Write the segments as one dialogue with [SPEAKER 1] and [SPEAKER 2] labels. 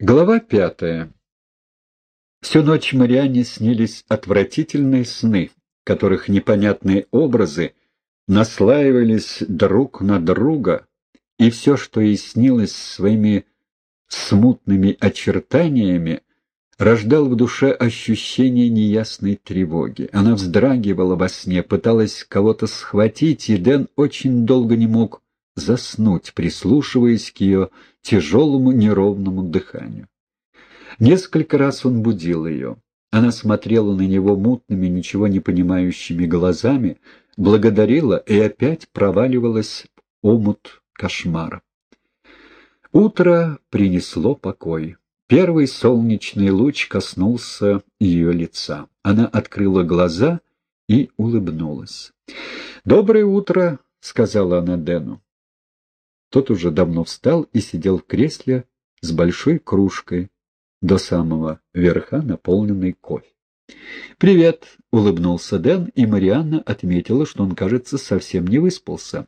[SPEAKER 1] Глава пятая. Всю ночь Марианне снились отвратительные сны, которых непонятные образы наслаивались друг на друга, и все, что ей снилось своими смутными очертаниями, рождал в душе ощущение неясной тревоги. Она вздрагивала во сне, пыталась кого-то схватить, и Дэн очень долго не мог заснуть, прислушиваясь к ее тяжелому неровному дыханию. Несколько раз он будил ее. Она смотрела на него мутными, ничего не понимающими глазами, благодарила и опять проваливалась в омут кошмара. Утро принесло покой. Первый солнечный луч коснулся ее лица. Она открыла глаза и улыбнулась. «Доброе утро», — сказала она Дэну. Тот уже давно встал и сидел в кресле с большой кружкой, до самого верха наполненной кофе. «Привет!» — улыбнулся Дэн, и Марианна отметила, что он, кажется, совсем не выспался.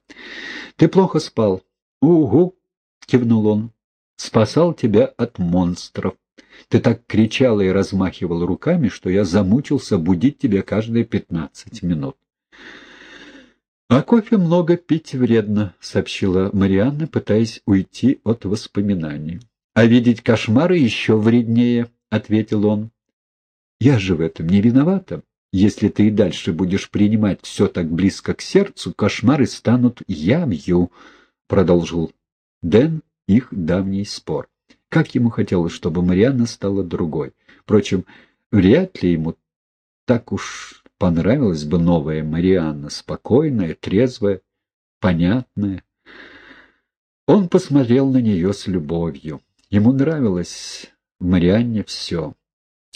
[SPEAKER 1] «Ты плохо спал?» «Угу!» — кивнул он. «Спасал тебя от монстров. Ты так кричала и размахивал руками, что я замучился будить тебя каждые пятнадцать минут». «А кофе много пить вредно», — сообщила Марианна, пытаясь уйти от воспоминаний. «А видеть кошмары еще вреднее», — ответил он. «Я же в этом не виновата. Если ты и дальше будешь принимать все так близко к сердцу, кошмары станут явью», — продолжил Дэн их давний спор. Как ему хотелось, чтобы Марианна стала другой. Впрочем, вряд ли ему так уж понравилась бы новая Марианна, спокойная, трезвая, понятная. Он посмотрел на нее с любовью. Ему нравилось в Марианне все,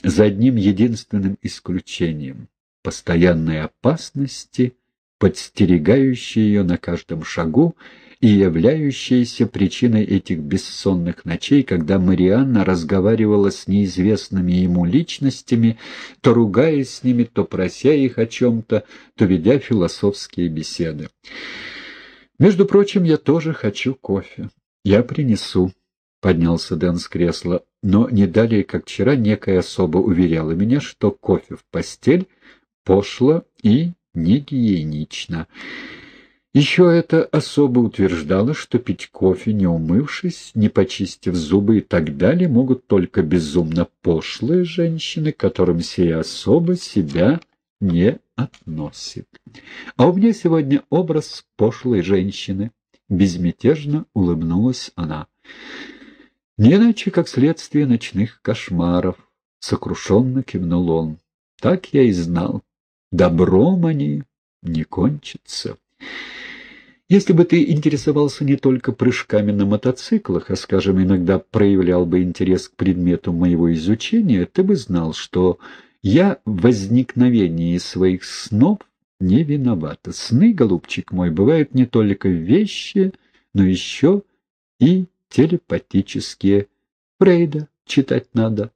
[SPEAKER 1] за одним единственным исключением — постоянной опасности, подстерегающей ее на каждом шагу и являющаяся причиной этих бессонных ночей, когда Марианна разговаривала с неизвестными ему личностями, то ругаясь с ними, то прося их о чем-то, то ведя философские беседы. «Между прочим, я тоже хочу кофе. Я принесу», — поднялся Дэн с кресла, но не далее, как вчера, некая особа уверяла меня, что кофе в постель пошло и негигиенично. Еще это особо утверждало, что пить кофе, не умывшись, не почистив зубы и так далее, могут только безумно пошлые женщины, которым сия особо себя не относит. А у меня сегодня образ пошлой женщины. Безмятежно улыбнулась она. Не иначе, как следствие ночных кошмаров, сокрушенно кивнул он. Так я и знал. Добром они не кончатся. Если бы ты интересовался не только прыжками на мотоциклах, а, скажем, иногда проявлял бы интерес к предмету моего изучения, ты бы знал, что я в возникновении своих снов не виновата. Сны, голубчик мой, бывают не только вещи, но еще и телепатические. Фрейда читать надо.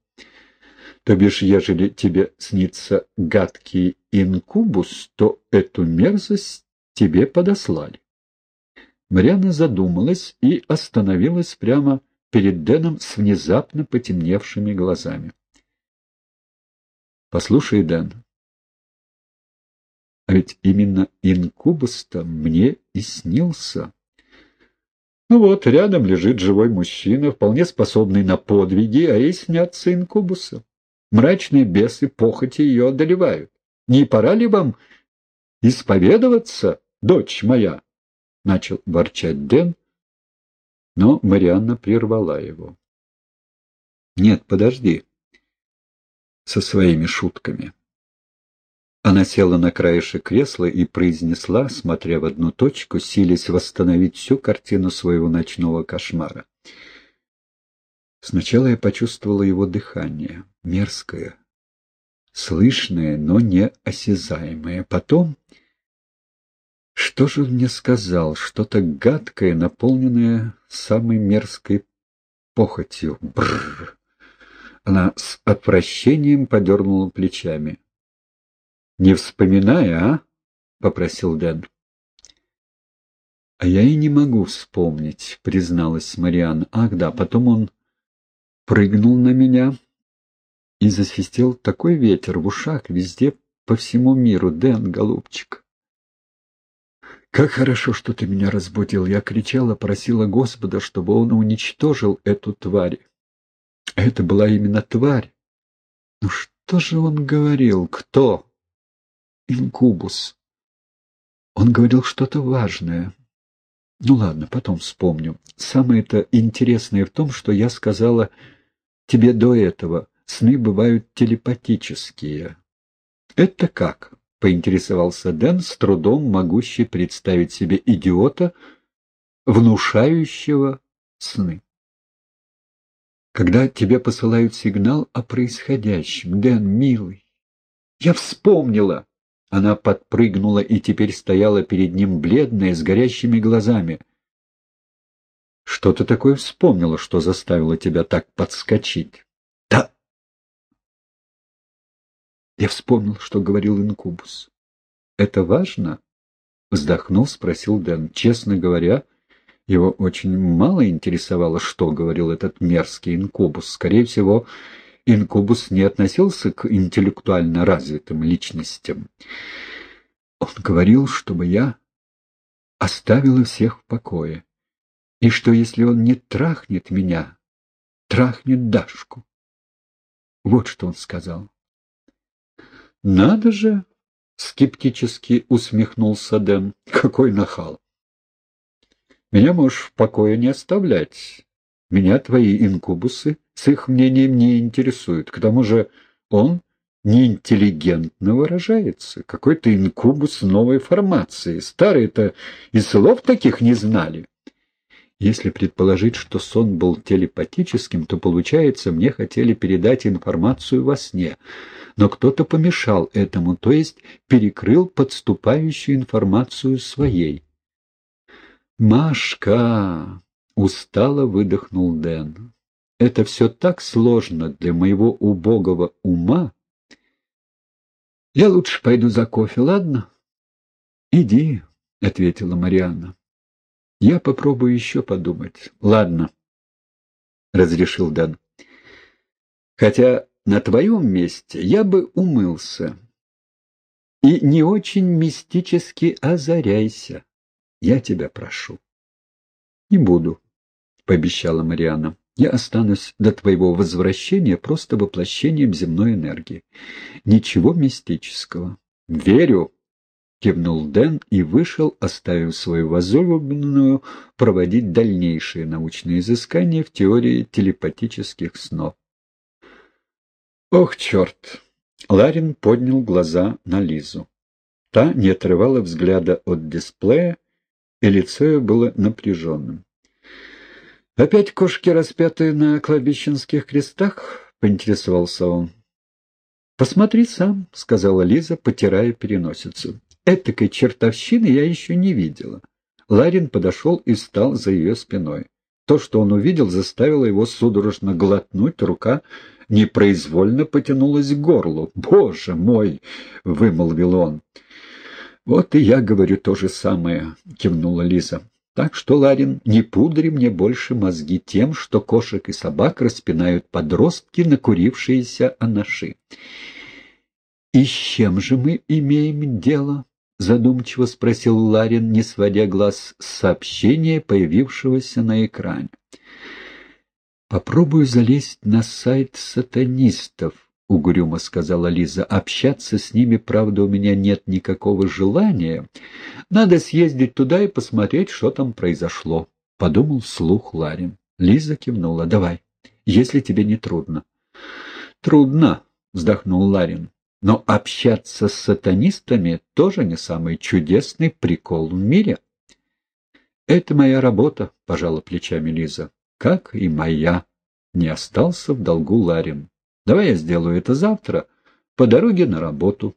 [SPEAKER 1] То бишь, ежели тебе снится гадкий инкубус, то эту мерзость тебе подослали. Мариана задумалась и остановилась прямо перед Дэном с внезапно потемневшими глазами. «Послушай, Дэн, а ведь именно инкубус-то мне и снился». Ну вот, рядом лежит живой мужчина, вполне способный на подвиги, а ей снятся инкубусы. Мрачные бесы похоти ее одолевают. Не пора ли вам исповедоваться, дочь моя? начал ворчать Дэн, но Марианна прервала его. «Нет, подожди. Со своими шутками». Она села на краешек кресла и произнесла, смотря в одну точку, силясь восстановить всю картину своего ночного кошмара. Сначала я почувствовала его дыхание, мерзкое, слышное, но не осязаемое. Потом что же он мне сказал? Что-то гадкое, наполненное самой мерзкой похотью. Бррр! Она с отвращением подернула плечами. «Не вспоминай, а?» — попросил Дэн. «А я и не могу вспомнить», — призналась Мариан. «Ах да, потом он прыгнул на меня и засвистел такой ветер в ушах везде по всему миру. Дэн, голубчик. Как хорошо, что ты меня разбудил. Я кричала, просила Господа, чтобы он уничтожил эту тварь. Это была именно тварь. Ну что же он говорил? Кто? Инкубус. Он говорил что-то важное. Ну ладно, потом вспомню. Самое-то интересное в том, что я сказала тебе до этого. Сны бывают телепатические. Это как? — поинтересовался Дэн, с трудом могущий представить себе идиота, внушающего сны. Когда тебе посылают сигнал о происходящем, Дэн, милый, я вспомнила. Она подпрыгнула и теперь стояла перед ним бледная, с горящими глазами. Что ты такое вспомнила, что заставило тебя так подскочить? Я вспомнил, что говорил Инкубус. «Это важно?» — вздохнув, спросил Дэн. Честно говоря, его очень мало интересовало, что говорил этот мерзкий Инкубус. Скорее всего, Инкубус не относился к интеллектуально развитым личностям. Он говорил, чтобы я оставила всех в покое, и что если он не трахнет меня, трахнет Дашку. Вот что он сказал. «Надо же!» — скептически усмехнулся Дэн. «Какой нахал!» «Меня можешь в покое не оставлять. Меня твои инкубусы с их мнением не интересуют. К тому же он неинтеллигентно выражается. Какой-то инкубус новой формации. Старые-то и слов таких не знали. Если предположить, что сон был телепатическим, то, получается, мне хотели передать информацию во сне. Но кто-то помешал этому, то есть перекрыл подступающую информацию своей. «Машка!» — устало выдохнул Дэн. «Это все так сложно для моего убогого ума. Я лучше пойду за кофе, ладно?» «Иди», — ответила Марианна. Я попробую еще подумать. Ладно, — разрешил Дан. Хотя на твоем месте я бы умылся. И не очень мистически озаряйся. Я тебя прошу. Не буду, — пообещала Мариана. Я останусь до твоего возвращения просто воплощением земной энергии. Ничего мистического. Верю, — кивнул Дэн и вышел, оставив свою возлюбленную проводить дальнейшие научные изыскания в теории телепатических снов. «Ох, черт!» — Ларин поднял глаза на Лизу. Та не отрывала взгляда от дисплея, и лицо ее было напряженным. «Опять кошки, распятые на кладбищенских крестах?» — поинтересовался он. «Посмотри сам», — сказала Лиза, потирая переносицу. Этакой чертовщины я еще не видела. Ларин подошел и встал за ее спиной. То, что он увидел, заставило его судорожно глотнуть, рука непроизвольно потянулась к горлу. «Боже мой!» — вымолвил он. «Вот и я говорю то же самое», — кивнула Лиза. «Так что, Ларин, не пудри мне больше мозги тем, что кошек и собак распинают подростки, накурившиеся анаши». «И с чем же мы имеем дело?» — задумчиво спросил Ларин, не сводя глаз с сообщения, появившегося на экране. «Попробую залезть на сайт сатанистов», — угрюмо сказала Лиза. «Общаться с ними, правда, у меня нет никакого желания. Надо съездить туда и посмотреть, что там произошло», — подумал вслух Ларин. Лиза кивнула. «Давай, если тебе не трудно». «Трудно», — вздохнул Ларин. Но общаться с сатанистами тоже не самый чудесный прикол в мире. «Это моя работа», — пожала плечами Лиза. «Как и моя». Не остался в долгу Ларин. «Давай я сделаю это завтра, по дороге на работу».